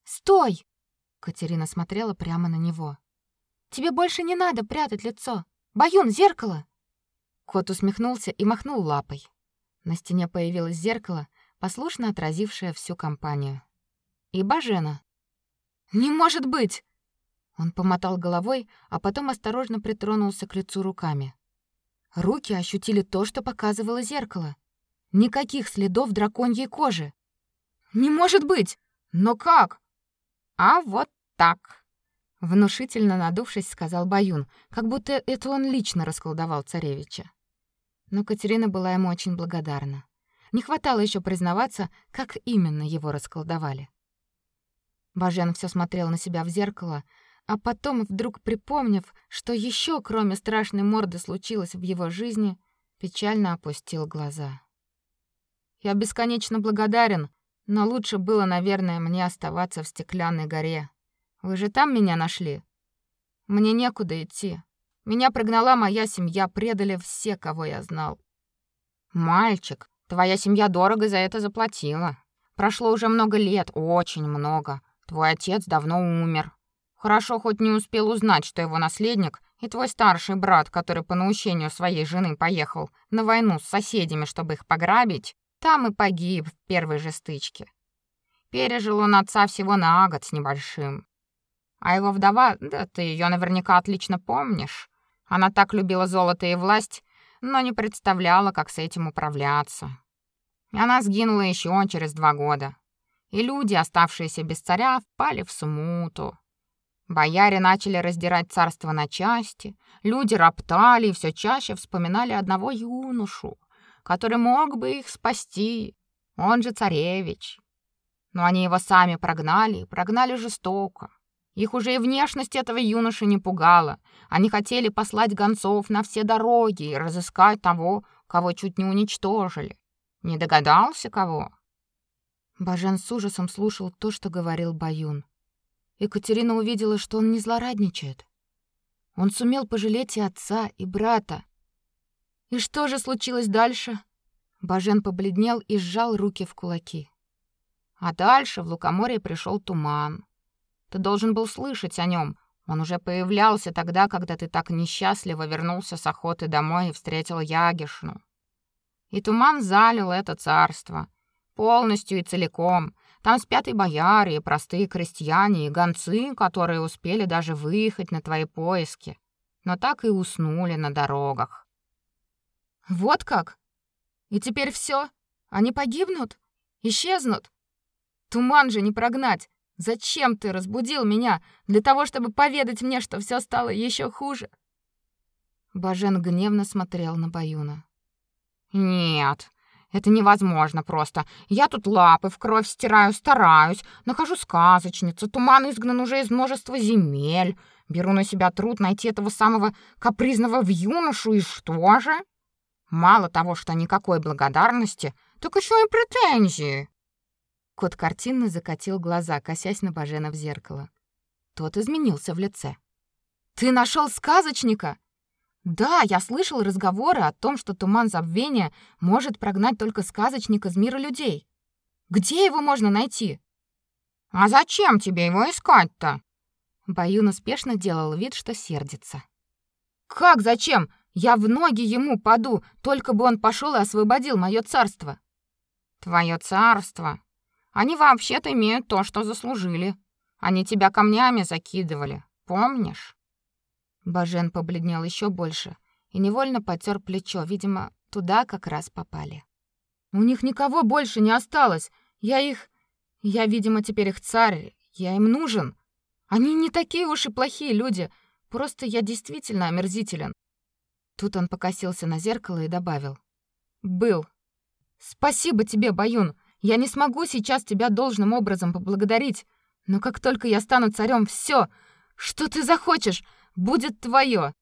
«Стой!» — Катерина смотрела прямо на него. «Тебе больше не надо прятать лицо. Баюн, зеркало!» Кот усмехнулся и махнул лапой. На стене появилось зеркало, послушно отразившее всю компанию и Бажена. «Не может быть!» Он помотал головой, а потом осторожно притронулся к лицу руками. Руки ощутили то, что показывало зеркало. Никаких следов драконьей кожи. «Не может быть! Но как?» «А вот так!» Внушительно надувшись, сказал Баюн, как будто это он лично расколдовал царевича. Но Катерина была ему очень благодарна. Не хватало еще признаваться, как именно его расколдовали. Бажен все смотрел на себя в зеркало, а потом, вдруг припомнив, что еще кроме страшной морды случилось в его жизни, печально опустил глаза. Я бесконечно благодарен, но лучше было, наверное, мне оставаться в Стеклянной горе. Вы же там меня нашли. Мне некуда идти. Меня прогнала моя семья, предали все, кого я знал. Мальчик, твоя семья дорого за это заплатила. Прошло уже много лет, очень много. Твой отец давно умер. Хорошо хоть не успел узнать, что его наследник и твой старший брат, который по наущению своей жены поехал на войну с соседями, чтобы их пограбить, там и погиб в первой же стычке. Пережил он отца всего на год с небольшим. А его вдова, да ты ее наверняка отлично помнишь. Она так любила золото и власть, но не представляла, как с этим управляться. Она сгинула еще через два года и люди, оставшиеся без царя, впали в смуту. Бояре начали раздирать царство на части, люди роптали и все чаще вспоминали одного юношу, который мог бы их спасти, он же царевич. Но они его сами прогнали, прогнали жестоко. Их уже и внешность этого юноши не пугала. Они хотели послать гонцов на все дороги и разыскать того, кого чуть не уничтожили. Не догадался кого? Бажен с ужасом слушал то, что говорил Баюн. Екатерина увидела, что он не злорадничает. Он сумел пожалеть и отца, и брата. И что же случилось дальше? Бажен побледнел и сжал руки в кулаки. А дальше в Лукоморье пришел туман. Ты должен был слышать о нем. Он уже появлялся тогда, когда ты так несчастливо вернулся с охоты домой и встретил Ягишну. И туман залил это царство, Полностью и целиком. Там спят и бояре, и простые крестьяне, и гонцы, которые успели даже выехать на твои поиски. но так и уснули на дорогах. Вот как? И теперь все? Они погибнут? Исчезнут? Туман же не прогнать. Зачем ты разбудил меня? Для того, чтобы поведать мне, что все стало еще хуже. Бажен гневно смотрел на Баюна. Нет, это невозможно просто. Я тут лапы в кровь стираю, стараюсь, нахожу сказочницу, туман изгнан уже из множества земель. Беру на себя труд найти этого самого капризного в юношу, и что же? Мало того, что никакой благодарности, так еще и претензии. Кот картинно закатил глаза, косясь на Бажена в зеркало. Тот изменился в лице. Ты нашел сказочника? Да, я слышал разговоры о том, что туман забвения может прогнать только сказочник из мира людей. Где его можно найти? А зачем тебе его искать-то? Баюн успешно делал вид, что сердится. Как зачем? Я в ноги ему паду, только бы он пошел и освободил мое царство. Твое царство. Они вообще-то имеют то, что заслужили. Они тебя камнями закидывали, помнишь? Бажен побледнел еще больше и невольно потер плечо, видимо, туда как раз попали. У них никого больше не осталось. Я их я, видимо, теперь их царь. Я им нужен. Они не такие уж и плохие люди. Просто я действительно омерзителен. Тут он покосился на зеркало и добавил: "Был. Спасибо тебе, Баюн. Я не смогу сейчас тебя должным образом поблагодарить, но как только я стану царем, все, что ты захочешь, будет твое.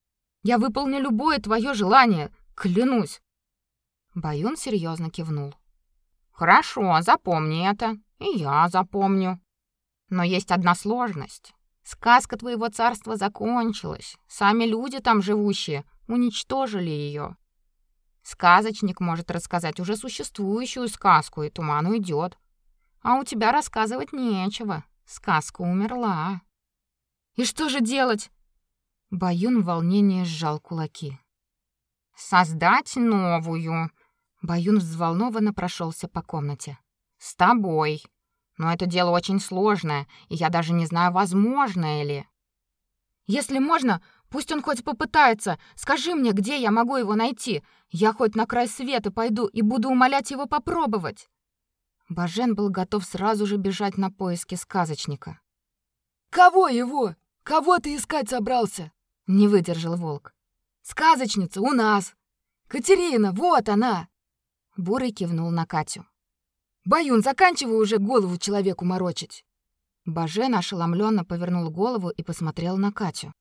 Я выполню любое твое желание, клянусь. Баюн серьезно кивнул. Хорошо, запомни это. И я запомню. Но есть одна сложность. Сказка твоего царства закончилась. Сами люди там живущие уничтожили ее. Сказочник может рассказать уже существующую сказку, и туман уйдет. А у тебя рассказывать нечего. Сказка умерла. И что же делать? Баюн в волнении сжал кулаки. Создать новую. Баюн взволнованно прошелся по комнате. С тобой. Но это дело очень сложное, и я даже не знаю, возможно ли. Если можно, пусть он хоть попытается. Скажи мне, где я могу его найти. Я хоть на край света пойду и буду умолять его попробовать. Бажен был готов сразу же бежать на поиски сказочника. Кого его? Кого ты искать собрался? Не выдержал волк. Сказочница у нас. Катерина, вот она. Бурый кивнул на Катю. Баюн, заканчивай уже голову человеку морочить. Бажен ошеломленно повернул голову и посмотрел на Катю.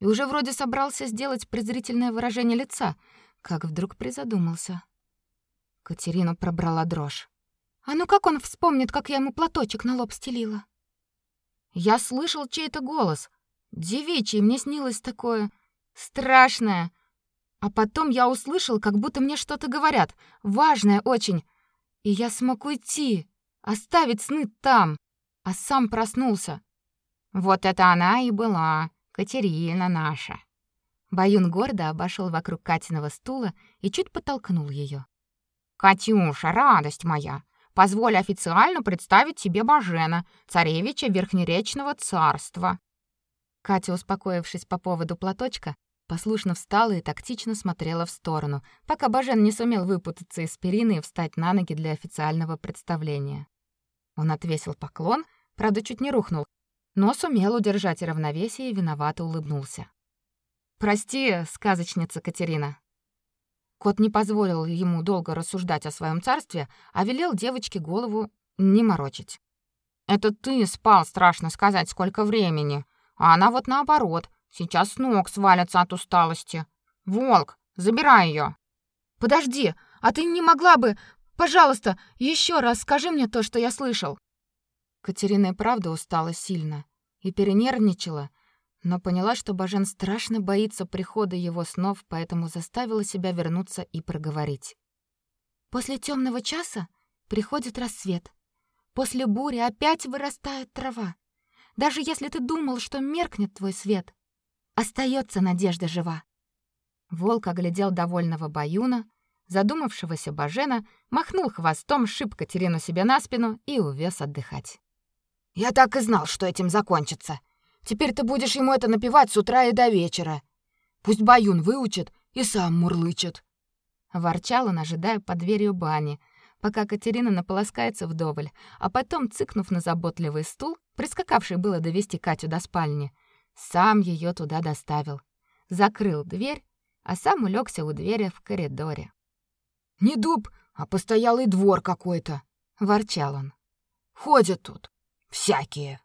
И уже вроде собрался сделать презрительное выражение лица, как вдруг призадумался. Катерина пробрала дрожь. А ну как он вспомнит, как я ему платочек на лоб стелила? Я слышал чей-то голос, Девичий, мне снилось такое страшное. А потом я услышал, как будто мне что-то говорят, важное очень. И я смог уйти, оставить сны там, а сам проснулся. Вот это она и была, Катерина наша. Баюн гордо обошел вокруг Катиного стула и чуть подтолкнул ее. Катюша, радость моя, позволь официально представить тебе Бажена, царевича Верхнеречного царства. Катя, успокоившись по поводу платочка, послушно встала и тактично смотрела в сторону, пока Бажен не сумел выпутаться из перины и встать на ноги для официального представления. Он отвесил поклон, правда, чуть не рухнул, но сумел удержать равновесие и виновато улыбнулся. «Прости, сказочница Катерина». Кот не позволил ему долго рассуждать о своем царстве, а велел девочке голову не морочить. «Это ты спал, страшно сказать, сколько времени», а она вот наоборот, сейчас с ног свалится от усталости. Волк, забирай ее. Подожди, а ты не могла бы, пожалуйста, еще раз скажи мне то, что я слышал? Катерина и правда устала сильно и перенервничала, но поняла, что Бажен страшно боится прихода его снов, поэтому заставила себя вернуться и проговорить. После темного часа приходит рассвет. После бури опять вырастает трава. Даже если ты думал, что меркнет твой свет, остается надежда жива. Волк оглядел довольного Баюна, задумавшегося Бажена, махнул хвостом, шиб Катерину себе на спину и увез отдыхать. «Я так и знал, что этим закончится. Теперь ты будешь ему это напевать с утра и до вечера. Пусть Баюн выучит и сам мурлычет. Ворчал он, ожидая под дверью бани, пока Катерина наполоскается вдоволь, а потом, цыкнув на заботливый стул, прискакавший было довести Катю до спальни, сам ее туда доставил. Закрыл дверь, а сам улегся у двери в коридоре. «Не дуб, а постоялый двор какой-то», — ворчал он. «Ходят тут всякие».